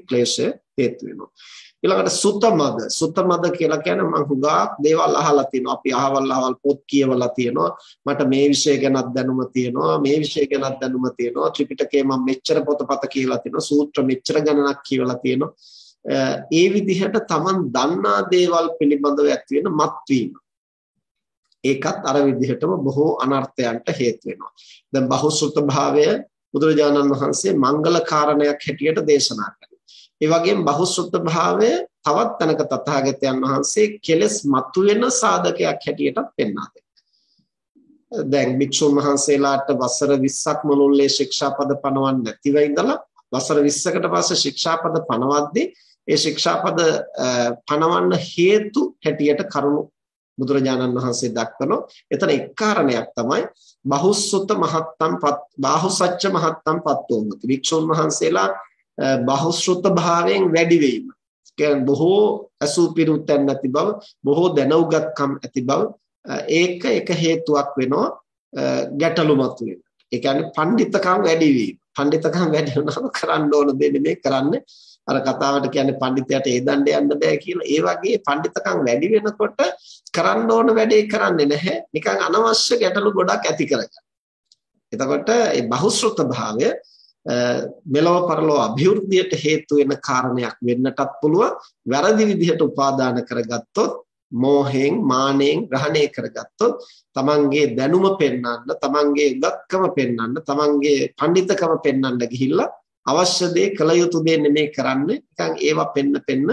ක්ලේශය හේතු වෙනවා. ඊළඟට සුතමද සුතමද කියලා කියන්නේ මම හුඟක් දේවල් අහලා තියෙනවා. අපි අහවල් අහවල් පොත් කියවලා තියෙනවා. මට මේ විෂය ගැනත් දැනුම තියෙනවා. මේ විෂය ගැනත් දැනුම තියෙනවා. ත්‍රිපිටකයේ මම මෙච්චර පොතපත කියලා තියෙනවා. සූත්‍ර මෙච්චර ගණනක් කියවලා තියෙනවා. ඒ විදිහට Taman දන්නා දේවල් පිළිබඳව ඇති වෙන මත්වීම. ඒකත් අර විදිහටම බොහෝ අනර්ථයන්ට හේතු වෙනවා. දැන් බහුසුත භාවය බුදුරජාණන් වහන්සේ මංගල කාරණයක් හැටියට දේශනා කළා. ඒ වගේම බහුසුත භාවය තවත් තැනක තථාගතයන් වහන්සේ කෙලස් මතුවෙන සාධකයක් හැටියට පෙන්වා දෙනවා. දැන් භික්ෂුන් වහන්සේලාට වසර 20ක් මුළුල්ලේ ශික්ෂාපද පනවන්න නැතිව ඉඳලා වසර 20කට පස්සේ ශික්ෂාපද පනවද්දී ඒ ශික්ෂාපද පනවන්න හේතු හැටියට කරුණු බුදුරජාණන් වහන්සේ දක්වනවා. එතන එක් කාරණයක් තමයි බහුසුත මහත්තම් පත් බාහුසච්ච මහත්තම් පත්තෝමති. වික්ෂුන් වහන්සේලා බහුශ්‍රුත භාවයෙන් වැඩි වීම. කියන්නේ බොහෝ අසුපිරුත්තන් නැති බව, බොහෝ දැනුගත්කම් ඇති බව ඒක එක හේතුවක් වෙනවා ගැටලු මතුවෙන. ඒ කියන්නේ පඬිතකම් වැඩි වීම. පඬිතකම් වැඩි වුණාම කරන්න ඕන දෙන්නේ මේ කරන්නේ අර කතාවට කියන්නේ පඬිතයාට ඒ දණ්ඩ යන්න බෑ කියලා. ඒ වගේ පඬිතකම් වැඩි වෙනකොට කරන්න ඕන වැඩේ කරන්නේ නැහැ. නිකන් අනවශ්‍ය ගැටලු ගොඩක් ඇති කරගන්න. එතකොට මේ බහුශ්‍රත භාවය මෙලව පරලෝ અભිවෘද්ධියට හේතු වෙන කාරණයක් වෙන්නටත් පුළුවන්. වැරදි විදිහට උපාදාන කරගත්තොත් මෝහෙන් මානෙන් ග්‍රහණය කරගත්තොත් තමන්ගේ දැනුම පෙන්වන්න තමන්ගේ උගත්කම පෙන්වන්න තමන්ගේ පඬිතකම පෙන්වන්න ගිහිල්ලා අවශ්‍ය දේ කළ යුතු දේ නෙමෙයි කරන්නේ නිකන් ඒවා පෙන්න පෙන්න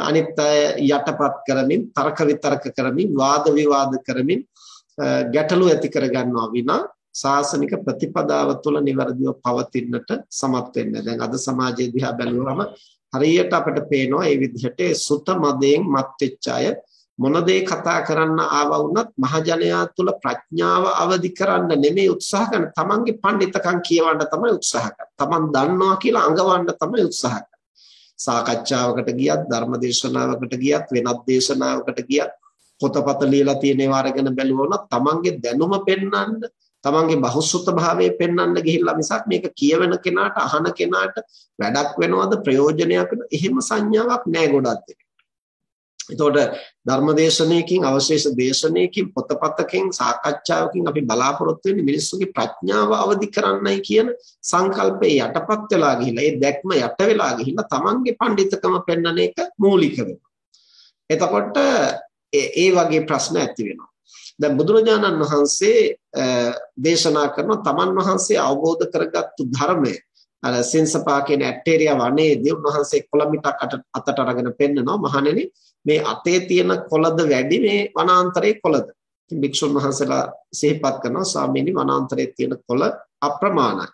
අනිත් අය යටපත් කරමින් තර්ක විතර්ක කරමින් වාද විවාද කරමින් ගැටලු ඇති කරගන්නවා විනා සාසනික ප්‍රතිපදාව තුළ નિවරදිව පවතින්නට සමත් වෙන්නේ. දැන් අද සමාජයේ දිහා බැලුවම හරියට අපිට පේනවා මේ විදිහට සුත මදයෙන් මත් වෙච්ච අය මොන දේ කතා කරන්න ආවා වුණත් මහජනයා තුළ ප්‍රඥාව අවදි කරන්න නෙමෙයි උත්සාහ කරන තමන්ගේ පඬිතකම් කියවන්න තමයි උත්සාහ කරන්නේ. තමන් දන්නවා කියලා අඟවන්න තමයි උත්සාහ කරන්නේ. සාකච්ඡාවකට ගියත් ධර්මදේශනාවකට ගියත් වෙනත් දේශනාවකට ගියත් පොතපත ලියලා තියෙන ඒවා අරගෙන බැලුවොත් තමන්ගේ දැනුම පෙන්වන්න තමන්ගේ බහුසුත භාවය පෙන්වන්න ගිහිල්ලා මිසක් මේක කියවෙන කෙනාට අහන කෙනාට වැඩක් වෙනවද ප්‍රයෝජනයක් එහෙම සංඥාවක් නැහැ ගොඩක් දෙනෙක්. එතකොට ධර්මදේශනයකින් අවශේෂ දේශනයකින් පොතපතකින් සාකච්ඡාවකින් අපි බලාපොරොත්තු වෙන්නේ මිනිස්සුගේ ප්‍රඥාව අවදි කරන්නයි කියන සංකල්පේ යටපත් වෙලා ගිහිල්ලා ඒ දැක්ම යට වෙලා ගිහිල්ලා තමන්ගේ පඬිතකම පෙන්වන එක මූලික වෙනවා. එතකොට ඒ වගේ ප්‍රශ්න ඇති වෙනවා. දැන් බුදුරජාණන් වහන්සේ දේශනා කරන තමන් වහන්සේ අවබෝධ කරගත්තු ධර්මය අර සෙන්සපා කියන ඇටේරියා වනයේදී උන්වහන්සේ කොළමිටක් අතට අරගෙන පෙන්නනවා මහණෙනි මේ අතේ තියෙන කොළද වැඩි මේ වනාන්තරයේ කොළද ඉතින් භික්ෂුන් වහන්සේලා සිහිපත් කරනවා ස්වාමීනි වනාන්තරයේ තියෙන කොළ අප්‍රමාණයි.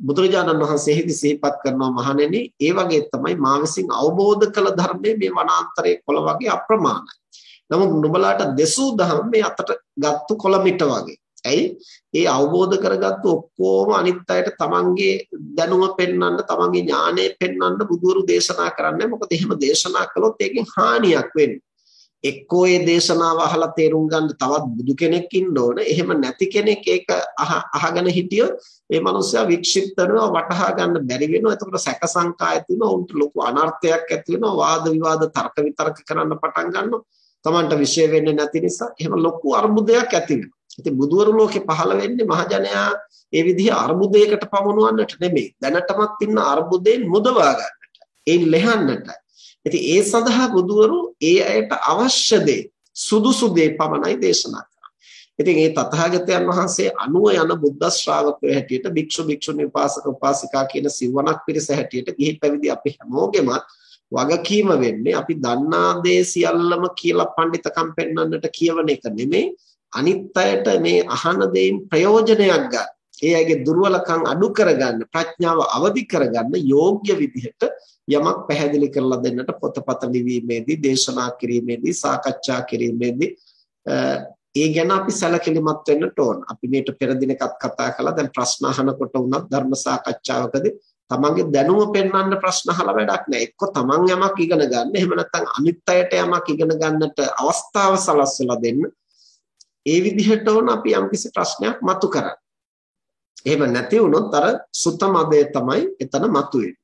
බුදුරජාණන් වහන්සේ හිදි සිහිපත් කරනවා මහණෙනි ඒ වගේ තමයි මා විසින් අවබෝධ කළ ධර්මයේ මේ වනාන්තරයේ කොළ වගේ අප්‍රමාණයි. නමුත් නුඹලාට දෙසූ දහම් මේ අතට ගත්තු කොළමිට වගේ. ඇයි? ඒ අවබෝධ කරගත්තු ඔක්කොම අනිත් අයට තමන්ගේ දැනුම පෙන්වන්න තමන්ගේ ඥානය පෙන්වන්න බුදුරු දේශනා කරන්නේ. මොකද එහෙම දේශනා කළොත් ඒකෙන් හානියක් වෙන්නේ. එක්කෝ ඒ දේශනාව අහලා තේරුම් ගන්න තවත් බුදු කෙනෙක් ඉන්න ඕන. එහෙම නැති කෙනෙක් ඒක අහගෙන හිටියොත් මේ මනුස්සයා වික්ෂිප්ත වෙනවා වටහා ගන්න බැරි වෙනවා. එතකොට සැක සංකා ඇති වෙනවා. උන්ට ලොකු අනර්ථයක් ඇති වෙනවා. වාද විවාද තර්ක විතර්ක කරන්න පටන් ගන්නවා. Tamanට විශේෂ වෙන්නේ නැති නිසා එහෙම ලොකු අර්බුදයක් ඇති වෙනවා ඉතින් බුදුවරු ලෝකේ පහළ වෙන්නේ මහජනයා ඒ විදිහ අර්බුදයකට පමුණවන්නට නෙමෙයි. දැනටමත් ඉන්න අර්බුදයෙන් මුදවා ගන්නට. ඒන් ලෙහන්නට. ඉතින් ඒ සඳහා බුදුවරු ඒ අයට අවශ්‍ය දේ සුදුසු දේ පමණයි දේශනා ඉතින් ඒ තථාගතයන් වහන්සේ අනුව යන බුද්ධ ශ්‍රාවකයෝ හැටියට භික්ෂු භික්ෂුණී උපාසක උපාසිකා කියන සිවණක් පිරිස හැටියට ගිහි පැවිදි අපි හැමෝගෙම වගකීම වෙන්නේ අපි දන්නා දේ සියල්ලම කියලා පඬිතකම් පෙන්වන්නට කියවන එක නෙමෙයි අනිත් අයට මේ අහන දෙයින් ප්‍රයෝජනයක් ගන්න. ඒ අයගේ දුර්වලකම් අඩු කරගන්න, ප්‍රඥාව අවදි කරගන්න යෝග්‍ය විදිහට යමක් පැහැදිලි කරලා දෙන්නට පොතපත ලිවීමේදී, දේශනා කිරීමේදී, සාකච්ඡා කිරීමේදී ඒ ගැන අපි සැලකිලිමත් වෙන්නට ඕන. අපි මේට පෙර දිනකත් කතා කළා. දැන් ප්‍රශ්න අහනකොට වුණත් ධර්ම සාකච්ඡාවකදී තමන්ගේ දැනුම පෙන්වන්න ප්‍රශ්න අහලා වැඩක් නැහැ. එක්ක තමන් යමක් ඉගෙන ගන්න. එහෙම නැත්නම් අනිත් අයට යමක් ඉගෙන ගන්නට අවස්ථාව සලස්වලා දෙන්න. ඒ විදිහට ඕන අපි යම්කිසි ප්‍රශ්නයක් මතු කරන්නේ. එහෙම නැති වුණොත් අර සුතමදය තමයි එතන මතුවෙන්නේ.